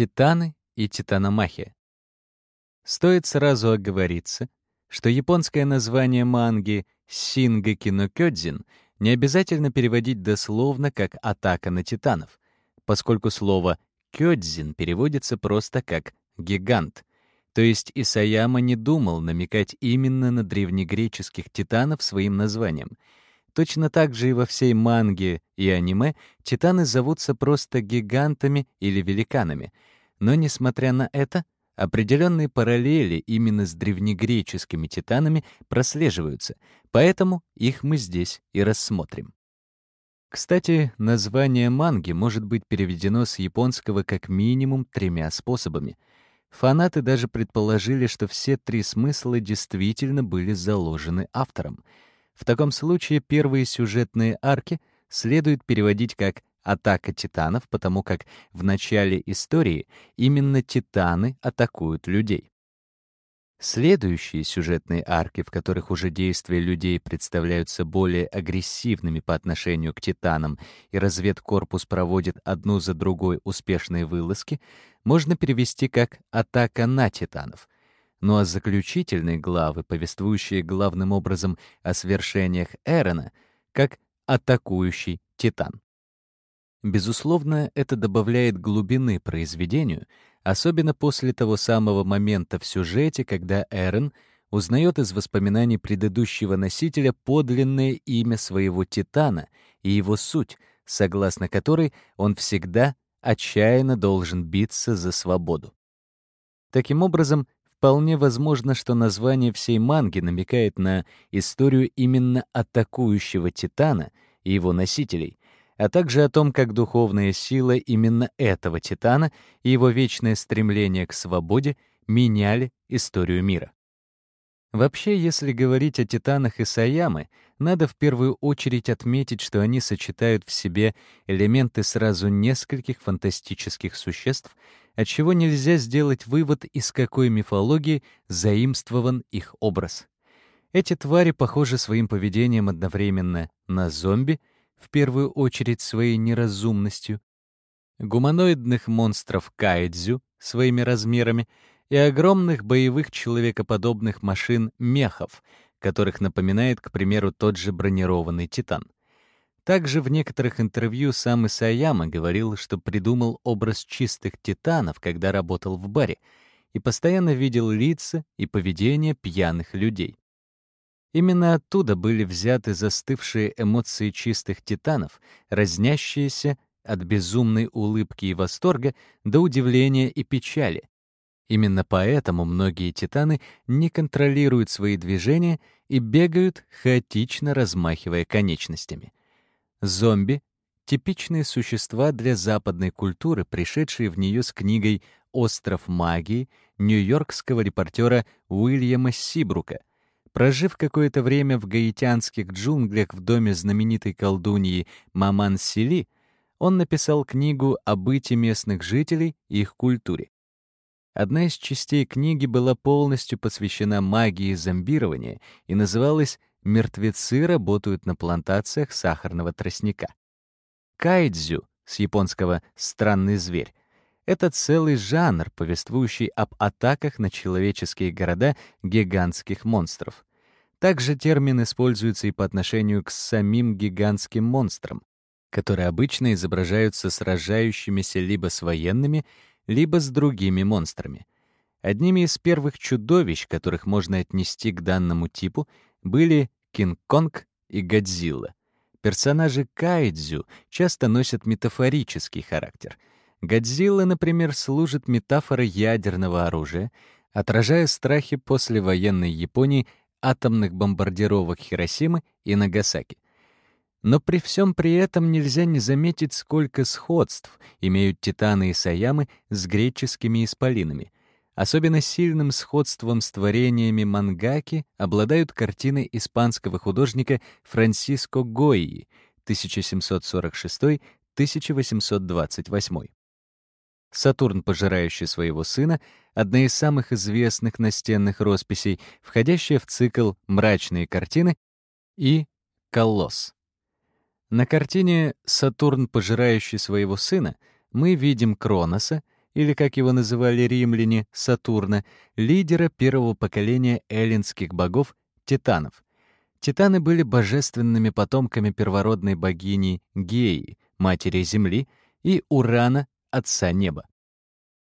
Титаны и титаномахия. Стоит сразу оговориться, что японское название манги «Сингаки но Кёдзин» не обязательно переводить дословно как «атака на титанов», поскольку слово «кёдзин» переводится просто как «гигант», то есть Исаяма не думал намекать именно на древнегреческих титанов своим названием. Точно так же и во всей манге и аниме титаны зовутся просто гигантами или великанами. Но, несмотря на это, определенные параллели именно с древнегреческими титанами прослеживаются, поэтому их мы здесь и рассмотрим. Кстати, название манги может быть переведено с японского как минимум тремя способами — Фанаты даже предположили, что все три смысла действительно были заложены автором. В таком случае первые сюжетные арки следует переводить как «атака титанов», потому как в начале истории именно титаны атакуют людей. Следующие сюжетные арки, в которых уже действия людей представляются более агрессивными по отношению к титанам и разведкорпус проводит одну за другой успешные вылазки, можно перевести как «атака на титанов». Ну а заключительные главы, повествующие главным образом о свершениях Эрона, как «атакующий титан». Безусловно, это добавляет глубины произведению — особенно после того самого момента в сюжете, когда Эрен узнает из воспоминаний предыдущего носителя подлинное имя своего Титана и его суть, согласно которой он всегда отчаянно должен биться за свободу. Таким образом, вполне возможно, что название всей манги намекает на историю именно атакующего Титана и его носителей, а также о том, как духовная сила именно этого титана и его вечное стремление к свободе меняли историю мира. Вообще, если говорить о титанах и Саямы, надо в первую очередь отметить, что они сочетают в себе элементы сразу нескольких фантастических существ, от чего нельзя сделать вывод, из какой мифологии заимствован их образ. Эти твари похожи своим поведением одновременно на зомби в первую очередь своей неразумностью, гуманоидных монстров кайдзю своими размерами и огромных боевых человекоподобных машин мехов, которых напоминает, к примеру, тот же бронированный «Титан». Также в некоторых интервью сам Исаяма говорил, что придумал образ чистых титанов, когда работал в баре, и постоянно видел лица и поведение пьяных людей. Именно оттуда были взяты застывшие эмоции чистых титанов, разнящиеся от безумной улыбки и восторга до удивления и печали. Именно поэтому многие титаны не контролируют свои движения и бегают, хаотично размахивая конечностями. Зомби — типичные существа для западной культуры, пришедшие в нее с книгой «Остров магии» нью-йоркского репортера Уильяма Сибрука — Прожив какое-то время в гаитянских джунглях в доме знаменитой колдуньи Маман Сили, он написал книгу о быте местных жителей и их культуре. Одна из частей книги была полностью посвящена магии зомбирования и называлась «Мертвецы работают на плантациях сахарного тростника». Кайдзю, с японского «странный зверь», это целый жанр, повествующий об атаках на человеческие города гигантских монстров. Также термин используется и по отношению к самим гигантским монстрам, которые обычно изображаются сражающимися либо с военными, либо с другими монстрами. Одними из первых чудовищ, которых можно отнести к данному типу, были Кинг-Конг и Годзилла. Персонажи кайдзю часто носят метафорический характер — Годзилла, например, служит метафорой ядерного оружия, отражая страхи послевоенной Японии атомных бомбардировок Хиросимы и Нагасаки. Но при всем при этом нельзя не заметить, сколько сходств имеют титаны и саямы с греческими исполинами. Особенно сильным сходством с творениями мангаки обладают картины испанского художника Франсиско Гойи 1746-1828. Сатурн, пожирающий своего сына, одна из самых известных настенных росписей, входящая в цикл «Мрачные картины» и «Колосс». На картине «Сатурн, пожирающий своего сына» мы видим Кроноса, или, как его называли римляне, Сатурна, лидера первого поколения эллинских богов — титанов. Титаны были божественными потомками первородной богини Геи, матери Земли, и Урана, отца неба.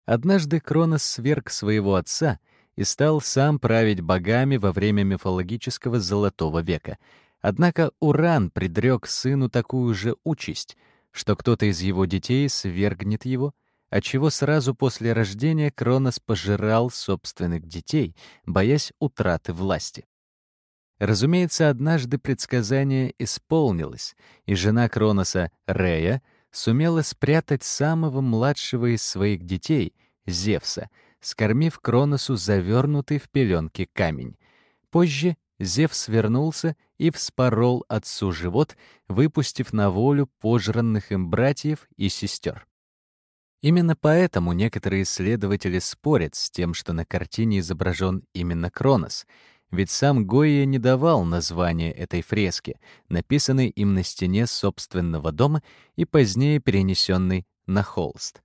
Однажды Кронос сверг своего отца и стал сам править богами во время мифологического Золотого века. Однако Уран предрек сыну такую же участь, что кто-то из его детей свергнет его, отчего сразу после рождения Кронос пожирал собственных детей, боясь утраты власти. Разумеется, однажды предсказание исполнилось, и жена Кроноса, Рея, сумела спрятать самого младшего из своих детей, Зевса, скормив Кроносу завернутый в пеленки камень. Позже Зевс вернулся и вспорол отцу живот, выпустив на волю пожранных им братьев и сестер. Именно поэтому некоторые исследователи спорят с тем, что на картине изображен именно Кронос — ведь сам Гойя не давал названия этой фреске, написанной им на стене собственного дома и позднее перенесенной на холст.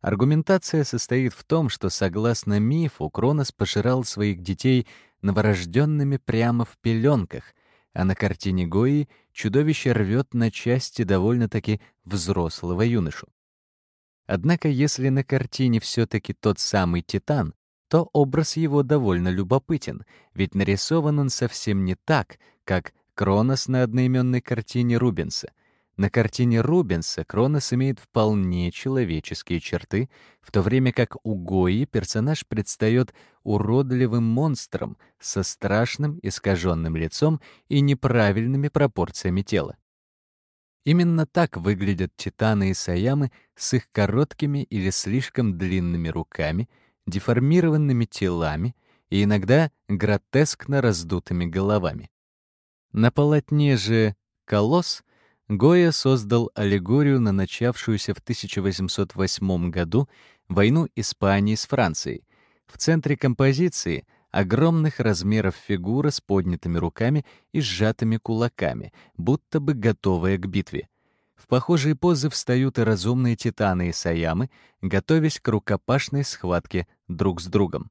Аргументация состоит в том, что, согласно мифу, Кронос пожирал своих детей новорожденными прямо в пеленках, а на картине Гои чудовище рвет на части довольно-таки взрослого юношу. Однако, если на картине все-таки тот самый Титан, то образ его довольно любопытен, ведь нарисован он совсем не так, как Кронос на одноименной картине Рубенса. На картине Рубенса Кронос имеет вполне человеческие черты, в то время как у Гои персонаж предстает уродливым монстром со страшным искаженным лицом и неправильными пропорциями тела. Именно так выглядят титаны и саямы с их короткими или слишком длинными руками — деформированными телами и иногда гротескно раздутыми головами. На полотне же «Колосс» Гоя создал аллегорию на начавшуюся в 1808 году войну Испании с Францией. В центре композиции огромных размеров фигура с поднятыми руками и сжатыми кулаками, будто бы готовая к битве. В похожие позы встают и разумные титаны и саямы, готовясь к рукопашной схватке друг с другом.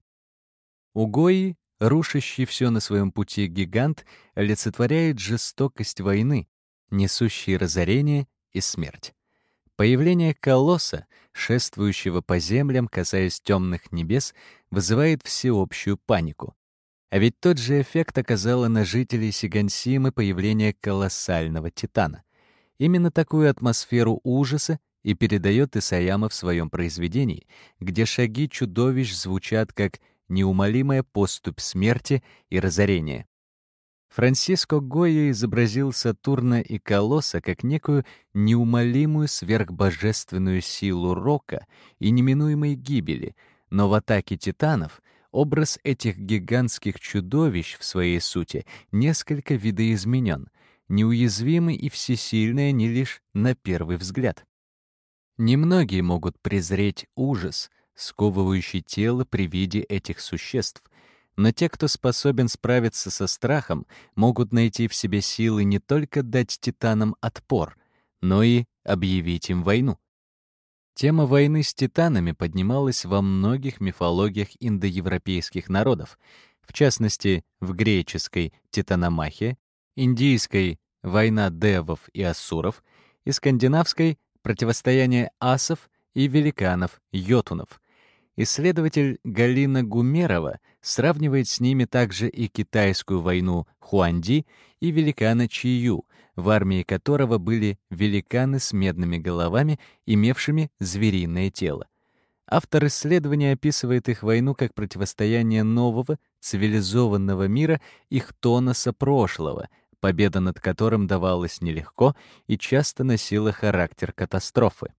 У Гои, рушащий все на своем пути гигант, олицетворяет жестокость войны, несущий разорение и смерть. Появление колосса, шествующего по землям, касаясь темных небес, вызывает всеобщую панику. А ведь тот же эффект оказало на жителей Сигансимы появление колоссального титана. Именно такую атмосферу ужаса и передает Исаяма в своем произведении, где шаги чудовищ звучат как неумолимая поступь смерти и разорения. Франсиско Гойя изобразил Сатурна и Колосса как некую неумолимую сверхбожественную силу рока и неминуемой гибели, но в атаке титанов образ этих гигантских чудовищ в своей сути несколько видоизменен — неуязвимы и всесильны они лишь на первый взгляд. Немногие могут презреть ужас, сковывающий тело при виде этих существ, но те, кто способен справиться со страхом, могут найти в себе силы не только дать титанам отпор, но и объявить им войну. Тема войны с титанами поднималась во многих мифологиях индоевропейских народов, в частности, в греческой «Титаномахе», индийской «Война девов и асуров» и скандинавской «Противостояние асов и великанов, йотунов». Исследователь Галина Гумерова сравнивает с ними также и китайскую войну Хуанди и великана Чию, в армии которого были великаны с медными головами, имевшими звериное тело. Автор исследования описывает их войну как противостояние нового, цивилизованного мира и хтоноса прошлого, победа над которым давалась нелегко и часто носила характер катастрофы.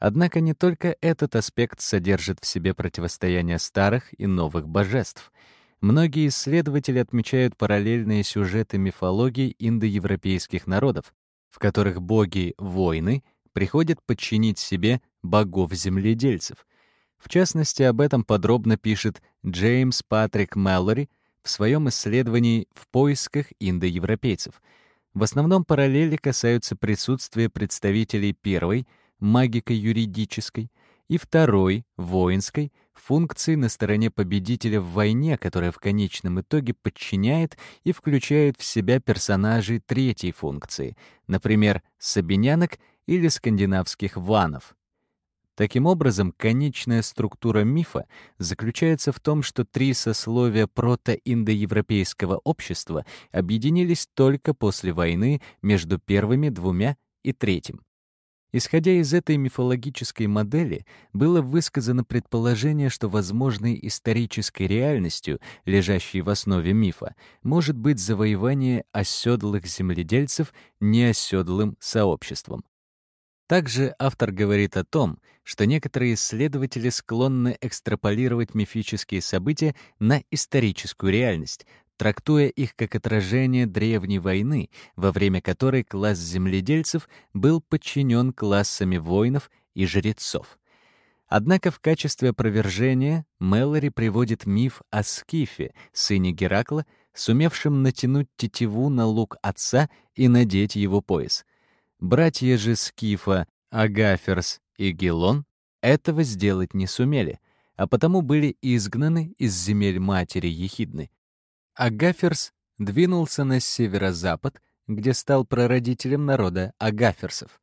Однако не только этот аспект содержит в себе противостояние старых и новых божеств. Многие исследователи отмечают параллельные сюжеты мифологии индоевропейских народов, в которых боги-войны приходят подчинить себе богов-земледельцев. В частности, об этом подробно пишет Джеймс Патрик Мэллори в своем исследовании «В поисках индоевропейцев». В основном параллели касаются присутствия представителей первой, магико-юридической, и второй, воинской, функции на стороне победителя в войне, которая в конечном итоге подчиняет и включает в себя персонажей третьей функции, например, сабинянок или скандинавских ванов. Таким образом, конечная структура мифа заключается в том, что три сословия протоиндоевропейского общества объединились только после войны между первыми двумя и третьим. Исходя из этой мифологической модели, было высказано предположение, что возможной исторической реальностью, лежащей в основе мифа, может быть завоевание оседлых земледельцев неоседлым сообществом. Также автор говорит о том, что некоторые исследователи склонны экстраполировать мифические события на историческую реальность, трактуя их как отражение древней войны, во время которой класс земледельцев был подчинен классами воинов и жрецов. Однако в качестве опровержения Мэлори приводит миф о Скифе, сыне Геракла, сумевшем натянуть тетиву на лук отца и надеть его пояс — Братья же Скифа, Агаферс и Гелон этого сделать не сумели, а потому были изгнаны из земель матери Ехидны. Агаферс двинулся на северо-запад, где стал прародителем народа Агаферсов.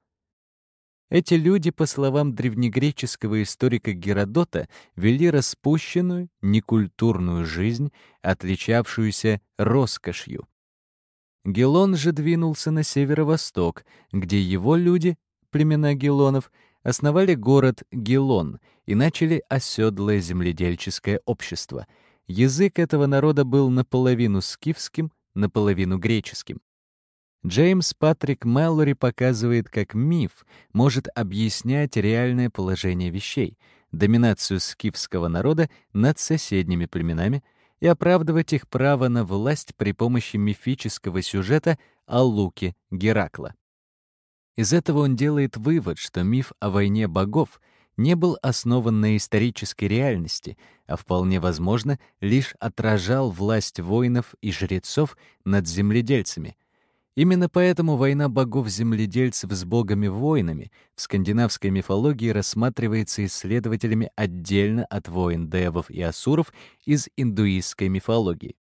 Эти люди, по словам древнегреческого историка Геродота, вели распущенную, некультурную жизнь, отличавшуюся роскошью. Гелон же двинулся на северо-восток, где его люди, племена гелонов, основали город Гелон и начали оседлое земледельческое общество. Язык этого народа был наполовину скифским, наполовину греческим. Джеймс Патрик Мэллори показывает, как миф может объяснять реальное положение вещей, доминацию скифского народа над соседними племенами — и оправдывать их право на власть при помощи мифического сюжета о Луке Геракла. Из этого он делает вывод, что миф о войне богов не был основан на исторической реальности, а вполне возможно лишь отражал власть воинов и жрецов над земледельцами — Именно поэтому война богов-земледельцев с богами-воинами в скандинавской мифологии рассматривается исследователями отдельно от войн девов и асуров из индуистской мифологии.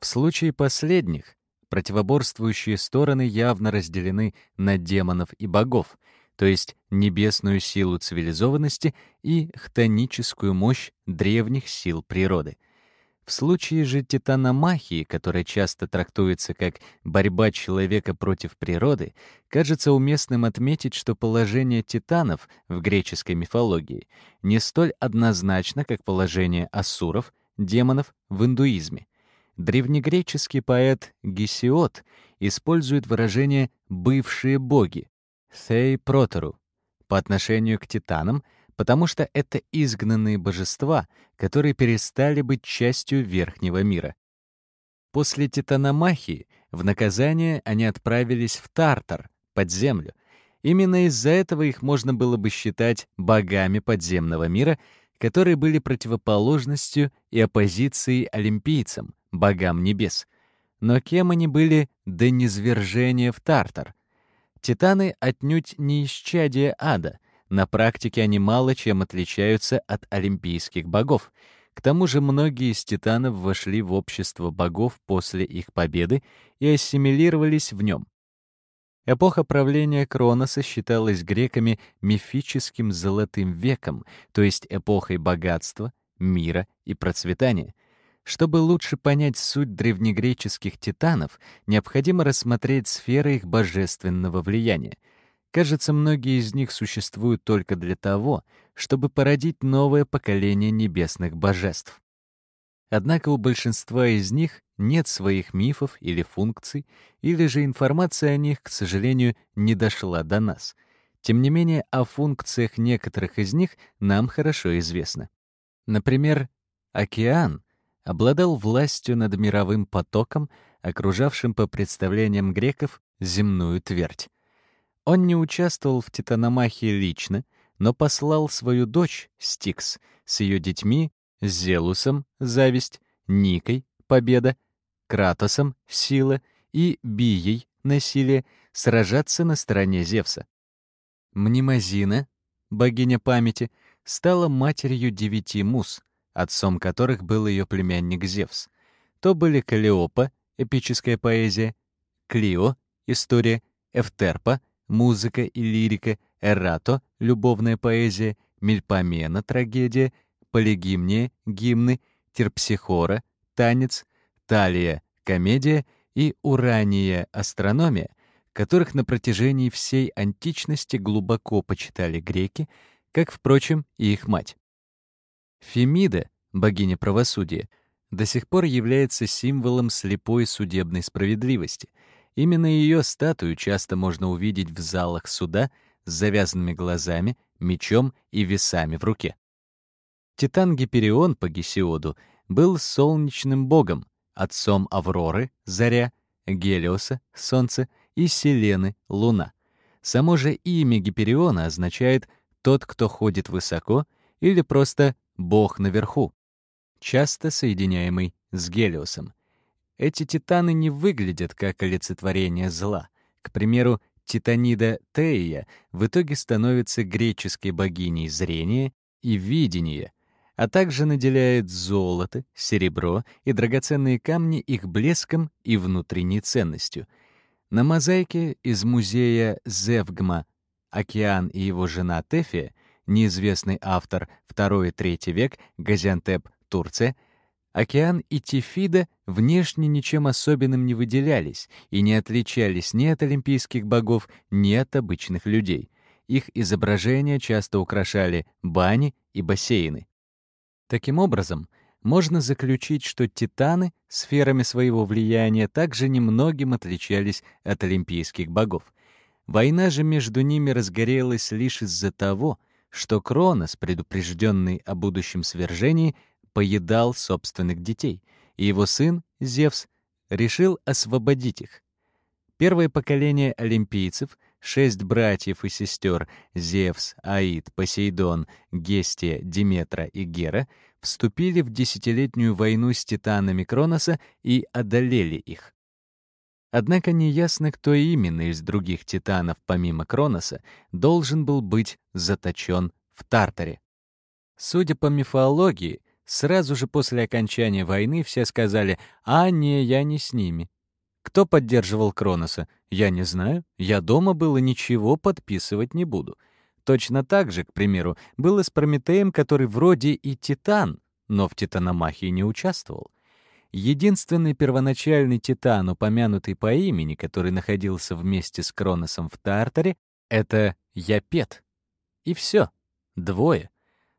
В случае последних противоборствующие стороны явно разделены на демонов и богов, то есть небесную силу цивилизованности и хтоническую мощь древних сил природы — в случае же титаномахии, которая часто трактуется как борьба человека против природы, кажется уместным отметить, что положение титанов в греческой мифологии не столь однозначно, как положение асуров, демонов в индуизме. Древнегреческий поэт Гесиод использует выражение «бывшие боги» — «thei протору» по отношению к титанам — потому что это изгнанные божества, которые перестали быть частью верхнего мира. После Титаномахии в наказание они отправились в Тартар, под землю. Именно из-за этого их можно было бы считать богами подземного мира, которые были противоположностью и оппозицией олимпийцам, богам небес. Но кем они были до низвержения в Тартар? Титаны отнюдь не исчадие ада — на практике они мало чем отличаются от олимпийских богов. К тому же многие из титанов вошли в общество богов после их победы и ассимилировались в нем. Эпоха правления Кроноса считалась греками мифическим золотым веком, то есть эпохой богатства, мира и процветания. Чтобы лучше понять суть древнегреческих титанов, необходимо рассмотреть сферы их божественного влияния — Кажется, многие из них существуют только для того, чтобы породить новое поколение небесных божеств. Однако у большинства из них нет своих мифов или функций, или же информация о них, к сожалению, не дошла до нас. Тем не менее, о функциях некоторых из них нам хорошо известно. Например, океан обладал властью над мировым потоком, окружавшим по представлениям греков земную твердь. Он не участвовал в титаномахии лично, но послал свою дочь, Стикс, с ее детьми, Зелусом, зависть, Никой, победа, Кратосом, сила и Бией, насилие, сражаться на стороне Зевса. Мнемозина, богиня памяти, стала матерью девяти мус, отцом которых был ее племянник Зевс. То были Калиопа, эпическая поэзия, Клио, история, Эфтерпа, музыка и лирика, Эрато, любовная поэзия, Мельпомена, трагедия, Полигимния, гимны, Терпсихора, танец, Талия, комедия и Урания, астрономия, которых на протяжении всей античности глубоко почитали греки, как, впрочем, и их мать. Фемида, богиня правосудия, до сих пор является символом слепой судебной справедливости. Именно ее статую часто можно увидеть в залах суда с завязанными глазами, мечом и весами в руке. Титан Гиперион по Гесиоду был солнечным богом, отцом Авроры, заря, Гелиоса, солнце, и Селены, луна. Само же имя Гипериона означает «тот, кто ходит высоко» или просто «бог наверху», часто соединяемый с Гелиосом. Эти титаны не выглядят как олицетворение зла. К примеру, Титанида Тея в итоге становится греческой богиней зрения и видения, а также наделяет золото, серебро и драгоценные камни их блеском и внутренней ценностью. На мозаике из музея Зевгма «Океан и его жена Тефия» неизвестный автор, 2-3 век, Газиантеп, Турция, Океан и Тифида внешне ничем особенным не выделялись и не отличались ни от олимпийских богов, ни от обычных людей. Их изображения часто украшали бани и бассейны. Таким образом, можно заключить, что титаны сферами своего влияния также немногим отличались от олимпийских богов. Война же между ними разгорелась лишь из-за того, что Кронос, предупрежденный о будущем свержении, поедал собственных детей, и его сын, Зевс, решил освободить их. Первое поколение олимпийцев — шесть братьев и сестер Зевс, Аид, Посейдон, Гестия, Диметра и Гера вступили в десятилетнюю войну с титанами Кроноса и одолели их. Однако неясно, кто именно из других титанов, помимо Кроноса, должен был быть заточен в Тартаре. Судя по мифологии, сразу же после окончания войны все сказали «А, не, я не с ними». Кто поддерживал Кроноса? Я не знаю. Я дома был и ничего подписывать не буду. Точно так же, к примеру, было с Прометеем, который вроде и Титан, но в Титаномахии не участвовал. Единственный первоначальный Титан, упомянутый по имени, который находился вместе с Кроносом в Тартаре, это Япет. И все. Двое.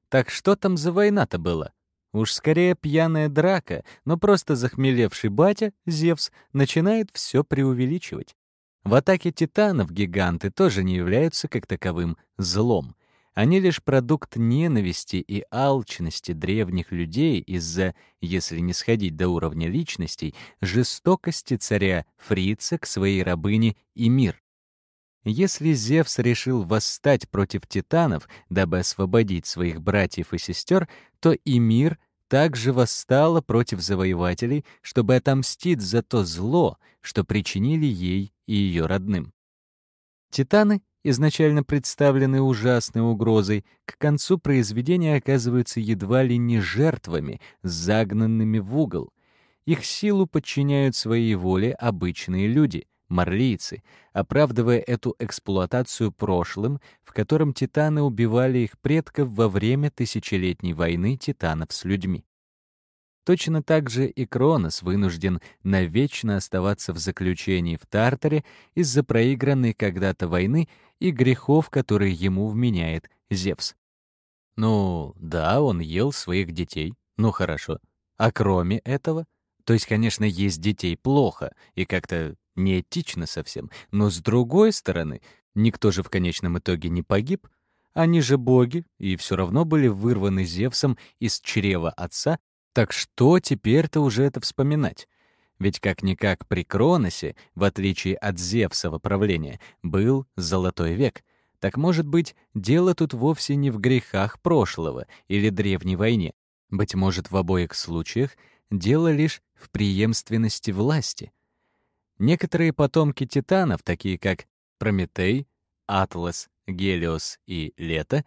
Так что там за война-то была? Уж скорее пьяная драка, но просто захмелевший батя, Зевс, начинает все преувеличивать. В атаке титанов гиганты тоже не являются как таковым злом. Они лишь продукт ненависти и алчности древних людей из-за, если не сходить до уровня личностей, жестокости царя Фрица к своей рабыне и мир. Если Зевс решил восстать против титанов, дабы освободить своих братьев и сестер, то и мир также восстала против завоевателей, чтобы отомстить за то зло, что причинили ей и ее родным. Титаны, изначально представленные ужасной угрозой, к концу произведения оказываются едва ли не жертвами, загнанными в угол. Их силу подчиняют своей воле обычные люди — марлийцы, оправдывая эту эксплуатацию прошлым, в котором титаны убивали их предков во время тысячелетней войны титанов с людьми. Точно так же и Кронос вынужден навечно оставаться в заключении в Тартаре из-за проигранной когда-то войны и грехов, которые ему вменяет Зевс. Ну, да, он ел своих детей, ну хорошо. А кроме этого, то есть, конечно, есть детей плохо и как-то Неэтично совсем. Но с другой стороны, никто же в конечном итоге не погиб. Они же боги, и все равно были вырваны Зевсом из чрева отца, так что теперь-то уже это вспоминать? Ведь как-никак при Кроносе, в отличие от Зевсова правления, был Золотой век. Так может быть, дело тут вовсе не в грехах прошлого или древней войне. Быть может, в обоих случаях дело лишь в преемственности власти — Некоторые потомки титанов, такие как Прометей, Атлас, Гелиос и Лето,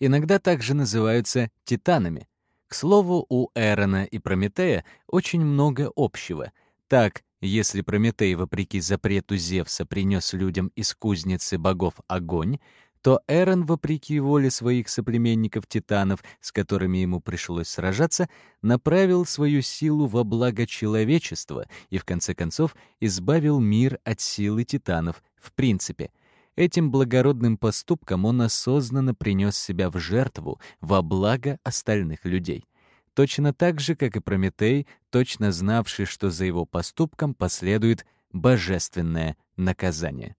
иногда также называются титанами. К слову, у Эрона и Прометея очень много общего. Так, если Прометей, вопреки запрету Зевса, принес людям из кузницы богов огонь, то Эрон, вопреки воле своих соплеменников-титанов, с которыми ему пришлось сражаться, направил свою силу во благо человечества и, в конце концов, избавил мир от силы титанов в принципе. Этим благородным поступком он осознанно принес себя в жертву во благо остальных людей. Точно так же, как и Прометей, точно знавший, что за его поступком последует божественное наказание.